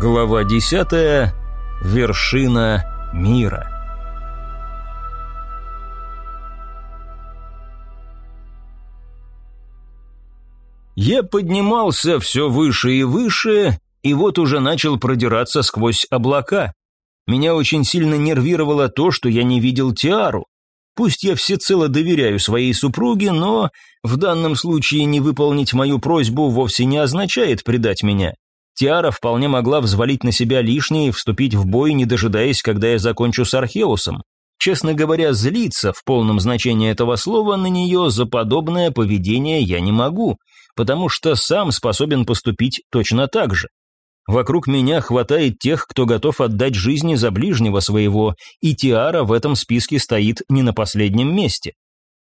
Глава 10. Вершина мира. Я поднимался все выше и выше, и вот уже начал продираться сквозь облака. Меня очень сильно нервировало то, что я не видел Тиару. Пусть я всецело доверяю своей супруге, но в данном случае не выполнить мою просьбу вовсе не означает предать меня. Тиара вполне могла взвалить на себя лишнее и вступить в бой, не дожидаясь, когда я закончу с Археусом. Честно говоря, злиться в полном значении этого слова на нее за подобное поведение я не могу, потому что сам способен поступить точно так же. Вокруг меня хватает тех, кто готов отдать жизни за ближнего своего, и Тиара в этом списке стоит не на последнем месте.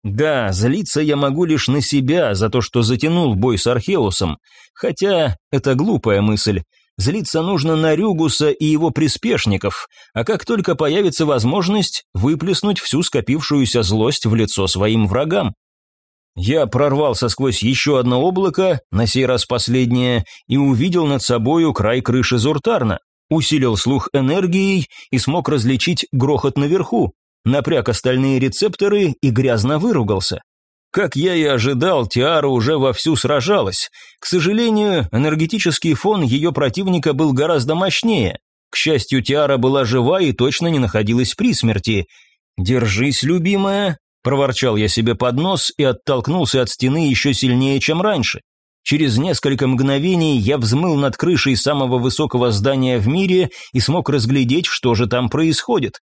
Да, злиться я могу лишь на себя за то, что затянул бой с Археусом, хотя это глупая мысль. Злиться нужно на Рюгуса и его приспешников, а как только появится возможность, выплеснуть всю скопившуюся злость в лицо своим врагам. Я прорвался сквозь еще одно облако, на сей раз последнее, и увидел над собою край крыши Зуртарна, усилил слух энергией и смог различить грохот наверху напряг остальные рецепторы и грязно выругался. Как я и ожидал, Тиара уже вовсю сражалась. К сожалению, энергетический фон ее противника был гораздо мощнее. К счастью, Тиара была жива и точно не находилась при смерти. «Держись, любимая», – проворчал я себе под нос и оттолкнулся от стены еще сильнее, чем раньше. Через несколько мгновений я взмыл над крышей самого высокого здания в мире и смог разглядеть, что же там происходит.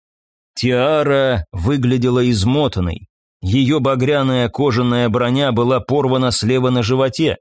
Тиара выглядела измотанной. Ее багряная кожаная броня была порвана слева на животе.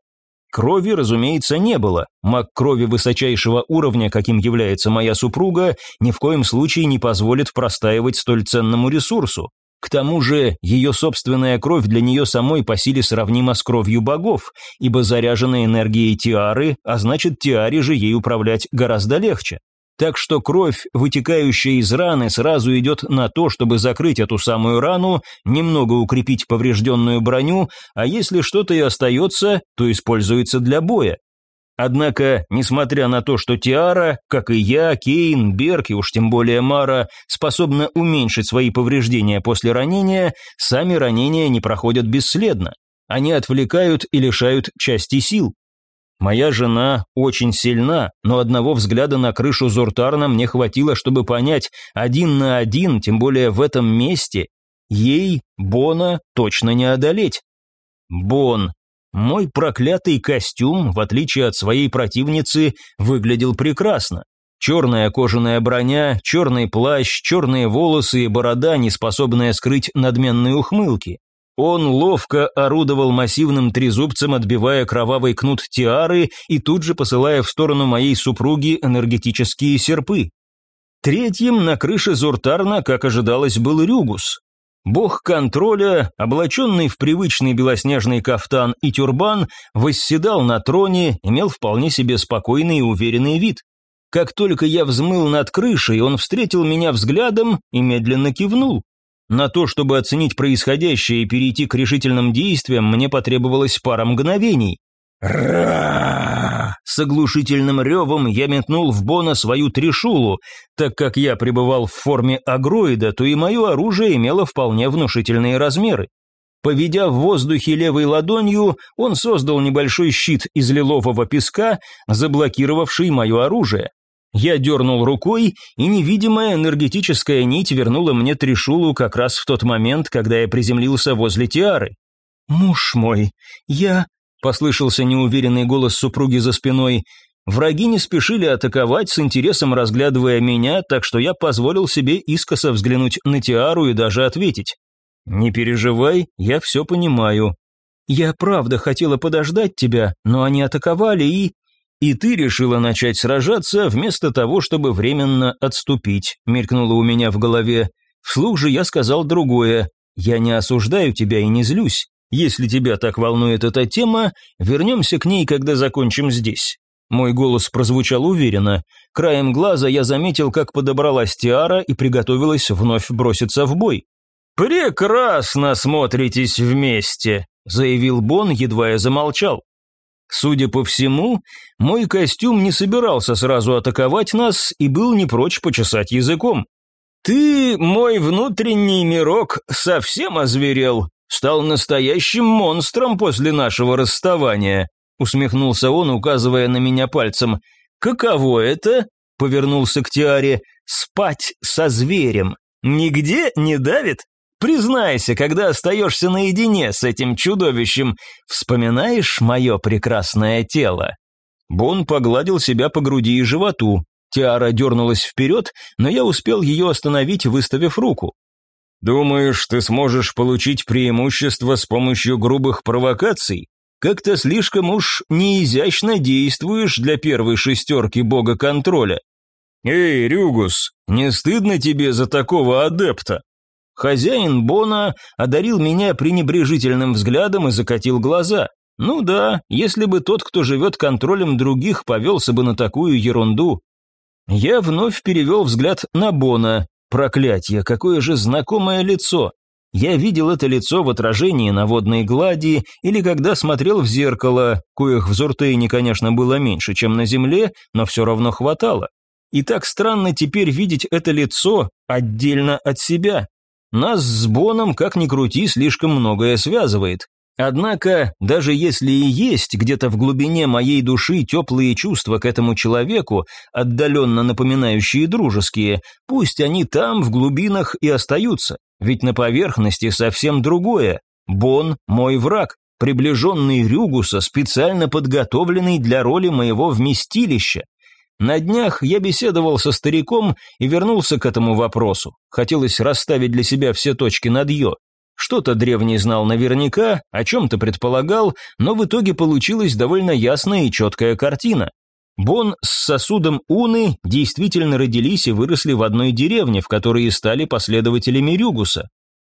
Крови, разумеется, не было. Маг крови высочайшего уровня, каким является моя супруга, ни в коем случае не позволит простаивать столь ценному ресурсу. К тому же, ее собственная кровь для нее самой по силе сравнима с кровью богов, ибо заряжена энергией Тиары, а значит Тиаре же ей управлять гораздо легче. Так что кровь, вытекающая из раны, сразу идет на то, чтобы закрыть эту самую рану, немного укрепить поврежденную броню, а если что-то и остается, то используется для боя. Однако, несмотря на то, что Тиара, как и я, Кейн, Берг и уж тем более Мара, способна уменьшить свои повреждения после ранения, сами ранения не проходят бесследно. Они отвлекают и лишают части сил. Моя жена очень сильна, но одного взгляда на крышу Зуртарна мне хватило, чтобы понять, один на один, тем более в этом месте, ей, Бона, точно не одолеть. Бон. Мой проклятый костюм, в отличие от своей противницы, выглядел прекрасно. Черная кожаная броня, черный плащ, черные волосы и борода, не способная скрыть надменные ухмылки. Он ловко орудовал массивным трезубцем, отбивая кровавый кнут тиары и тут же посылая в сторону моей супруги энергетические серпы. Третьим на крыше Зуртарна, как ожидалось, был Рюгус. Бог контроля, облаченный в привычный белоснежный кафтан и тюрбан, восседал на троне, имел вполне себе спокойный и уверенный вид. Как только я взмыл над крышей, он встретил меня взглядом и медленно кивнул. На то, чтобы оценить происходящее и перейти к решительным действиям, мне потребовалось пара мгновений. Ра! С оглушительным ревом я метнул в Бона свою трешулу. Так как я пребывал в форме агроида, то и мое оружие имело вполне внушительные размеры. Поведя в воздухе левой ладонью, он создал небольшой щит из лилового песка, заблокировавший мое оружие. Я дернул рукой, и невидимая энергетическая нить вернула мне трешулу как раз в тот момент, когда я приземлился возле Тиары. «Муж мой, я...» — послышался неуверенный голос супруги за спиной. Враги не спешили атаковать, с интересом разглядывая меня, так что я позволил себе искоса взглянуть на Тиару и даже ответить. «Не переживай, я все понимаю. Я правда хотела подождать тебя, но они атаковали и...» «И ты решила начать сражаться вместо того, чтобы временно отступить», мелькнуло у меня в голове. Вслух же я сказал другое. «Я не осуждаю тебя и не злюсь. Если тебя так волнует эта тема, вернемся к ней, когда закончим здесь». Мой голос прозвучал уверенно. Краем глаза я заметил, как подобралась Тиара и приготовилась вновь броситься в бой. «Прекрасно смотритесь вместе», — заявил Бон, едва я замолчал. Судя по всему, мой костюм не собирался сразу атаковать нас и был не прочь почесать языком. «Ты, мой внутренний мирок, совсем озверел, стал настоящим монстром после нашего расставания», усмехнулся он, указывая на меня пальцем. «Каково это?» — повернулся к Тиаре. «Спать со зверем. Нигде не давит?» Признайся, когда остаешься наедине с этим чудовищем, вспоминаешь мое прекрасное тело?» Бон погладил себя по груди и животу. Тиара дернулась вперед, но я успел ее остановить, выставив руку. «Думаешь, ты сможешь получить преимущество с помощью грубых провокаций? Как-то слишком уж неизящно действуешь для первой шестерки бога контроля. Эй, Рюгус, не стыдно тебе за такого адепта?» Хозяин Бона одарил меня пренебрежительным взглядом и закатил глаза. Ну да, если бы тот, кто живет контролем других, повелся бы на такую ерунду. Я вновь перевел взгляд на Бона. Проклятье, какое же знакомое лицо. Я видел это лицо в отражении на водной глади или когда смотрел в зеркало, коих в Зуртейне, конечно, было меньше, чем на земле, но все равно хватало. И так странно теперь видеть это лицо отдельно от себя. Нас с Боном, как ни крути, слишком многое связывает. Однако, даже если и есть где-то в глубине моей души теплые чувства к этому человеку, отдаленно напоминающие дружеские, пусть они там, в глубинах, и остаются. Ведь на поверхности совсем другое. Бон – мой враг, приближенный Рюгуса, специально подготовленный для роли моего вместилища. На днях я беседовал со стариком и вернулся к этому вопросу. Хотелось расставить для себя все точки над «ё». Что-то древний знал наверняка, о чем-то предполагал, но в итоге получилась довольно ясная и четкая картина. Бон с сосудом Уны действительно родились и выросли в одной деревне, в которой и стали последователями Рюгуса.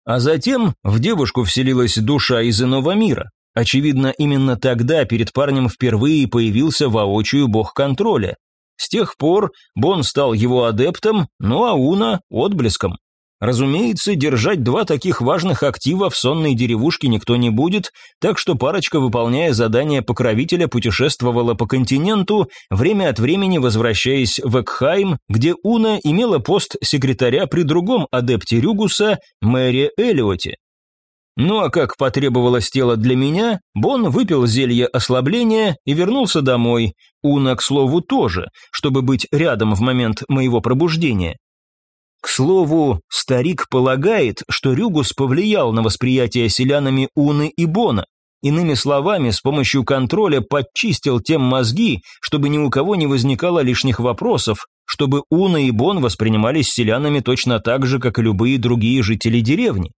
А затем в девушку вселилась душа из иного мира. Очевидно, именно тогда перед парнем впервые появился воочию бог контроля. С тех пор Бон стал его адептом, ну а Уна – отблеском. Разумеется, держать два таких важных актива в сонной деревушке никто не будет, так что парочка, выполняя задание покровителя, путешествовала по континенту, время от времени возвращаясь в Экхайм, где Уна имела пост секретаря при другом адепте Рюгуса, Мэри Эллиоте. Ну а как потребовалось тело для меня, Бон выпил зелье ослабления и вернулся домой. Уна, к слову, тоже, чтобы быть рядом в момент моего пробуждения. К слову, старик полагает, что Рюгус повлиял на восприятие селянами Уны и Бона. Иными словами, с помощью контроля подчистил тем мозги, чтобы ни у кого не возникало лишних вопросов, чтобы Уна и Бон воспринимались селянами точно так же, как и любые другие жители деревни.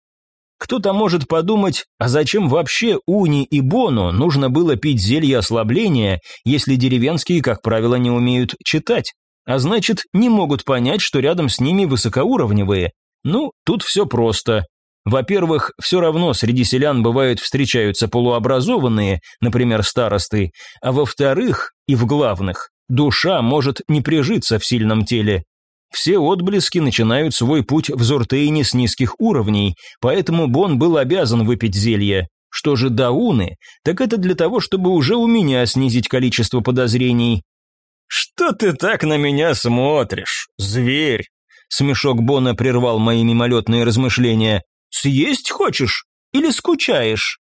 Кто-то может подумать, а зачем вообще Уни и Бону нужно было пить зелье ослабления, если деревенские, как правило, не умеют читать, а значит, не могут понять, что рядом с ними высокоуровневые. Ну, тут все просто. Во-первых, все равно среди селян бывают встречаются полуобразованные, например, старосты, а во-вторых, и в главных, душа может не прижиться в сильном теле, все отблески начинают свой путь в Зортейне с низких уровней, поэтому Бон был обязан выпить зелье. Что же до Уны, так это для того, чтобы уже у меня снизить количество подозрений. «Что ты так на меня смотришь, зверь?» Смешок Бона прервал мои мимолетные размышления. «Съесть хочешь? Или скучаешь?»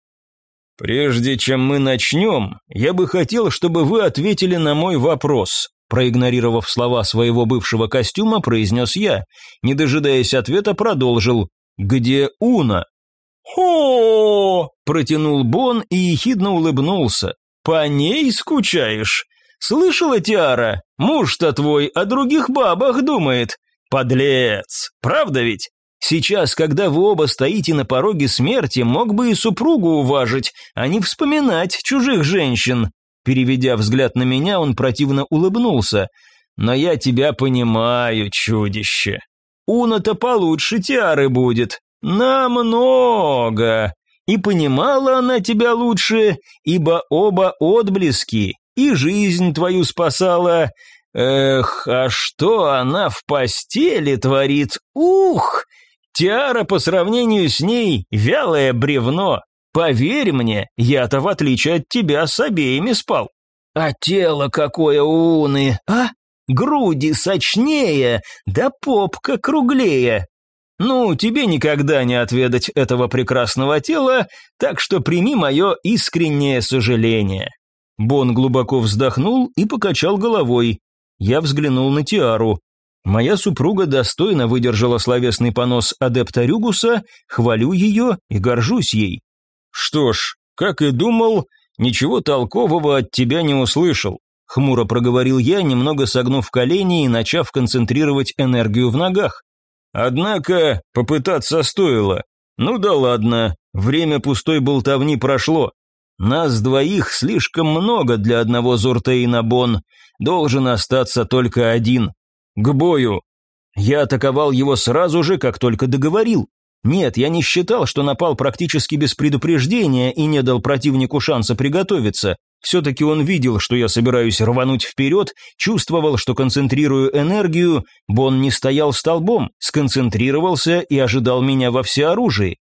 «Прежде чем мы начнем, я бы хотел, чтобы вы ответили на мой вопрос. Проигнорировав слова своего бывшего костюма, произнес я. Не дожидаясь ответа, продолжил. «Где Уна?» «Хо!» – протянул Бон и ехидно улыбнулся. «По ней скучаешь? Слышала, Тиара? Муж-то твой о других бабах думает. Подлец! Правда ведь? Сейчас, когда вы оба стоите на пороге смерти, мог бы и супругу уважить, а не вспоминать чужих женщин. Переведя взгляд на меня, он противно улыбнулся. «Но я тебя понимаю, чудище. Уна-то получше Тиары будет. Намного. И понимала она тебя лучше, ибо оба отблески, и жизнь твою спасала. Эх, а что она в постели творит? Ух! Тиара по сравнению с ней вялое бревно. Поверь мне, я-то в отличие от тебя с обеими спал. А тело какое у Уны, а? Груди сочнее, да попка круглее. Ну, тебе никогда не отведать этого прекрасного тела, так что прими мое искреннее сожаление». Бон глубоко вздохнул и покачал головой. Я взглянул на Тиару. Моя супруга достойно выдержала словесный понос адепта Рюгуса, хвалю ее и горжусь ей. Что ж, как и думал, ничего толкового от тебя не услышал. Хмуро проговорил я, немного согнув колени и начав концентрировать энергию в ногах. Однако попытаться стоило. Ну да ладно, время пустой болтовни прошло. Нас двоих слишком много для одного Зуртейна Бон. Должен остаться только один. «К бою!» Я атаковал его сразу же, как только договорил. Нет, я не считал, что напал практически без предупреждения и не дал противнику шанса приготовиться. Все-таки он видел, что я собираюсь рвануть вперед, чувствовал, что концентрирую энергию, Бон не стоял столбом, сконцентрировался и ожидал меня во всеоружии.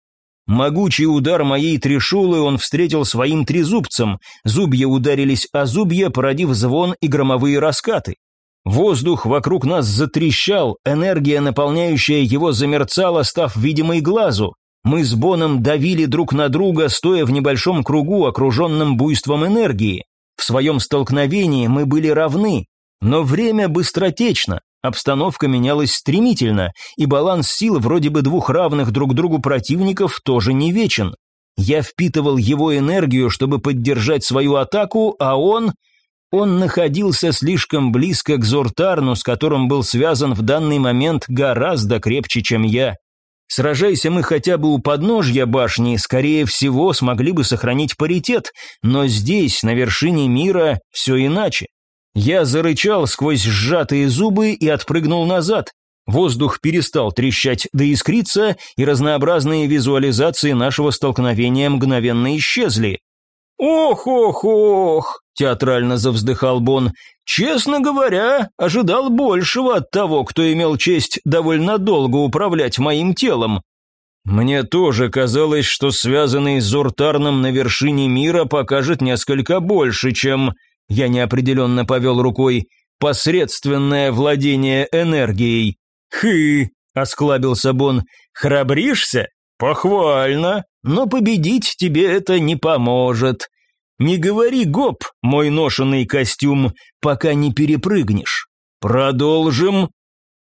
Могучий удар моей трешулы он встретил своим трезубцем, зубья ударились о зубья, породив звон и громовые раскаты. Воздух вокруг нас затрещал, энергия, наполняющая его, замерцала, став видимой глазу. Мы с Боном давили друг на друга, стоя в небольшом кругу, окруженном буйством энергии. В своем столкновении мы были равны, но время быстротечно, обстановка менялась стремительно, и баланс сил вроде бы двух равных друг другу противников тоже не вечен. Я впитывал его энергию, чтобы поддержать свою атаку, а он он находился слишком близко к Зуртарну, с которым был связан в данный момент гораздо крепче, чем я. Сражайся мы хотя бы у подножья башни, скорее всего, смогли бы сохранить паритет, но здесь, на вершине мира, все иначе. Я зарычал сквозь сжатые зубы и отпрыгнул назад. Воздух перестал трещать да искриться, и разнообразные визуализации нашего столкновения мгновенно исчезли. «Ох, ох, ох!» – театрально завздыхал Бон. «Честно говоря, ожидал большего от того, кто имел честь довольно долго управлять моим телом. Мне тоже казалось, что связанный с Зуртарном на вершине мира покажет несколько больше, чем...» Я неопределенно повел рукой. «Посредственное владение энергией». «Хы!» – осклабился Бон. «Храбришься? Похвально, но победить тебе это не поможет. Не говори гоп, мой ношенный костюм, пока не перепрыгнешь. Продолжим.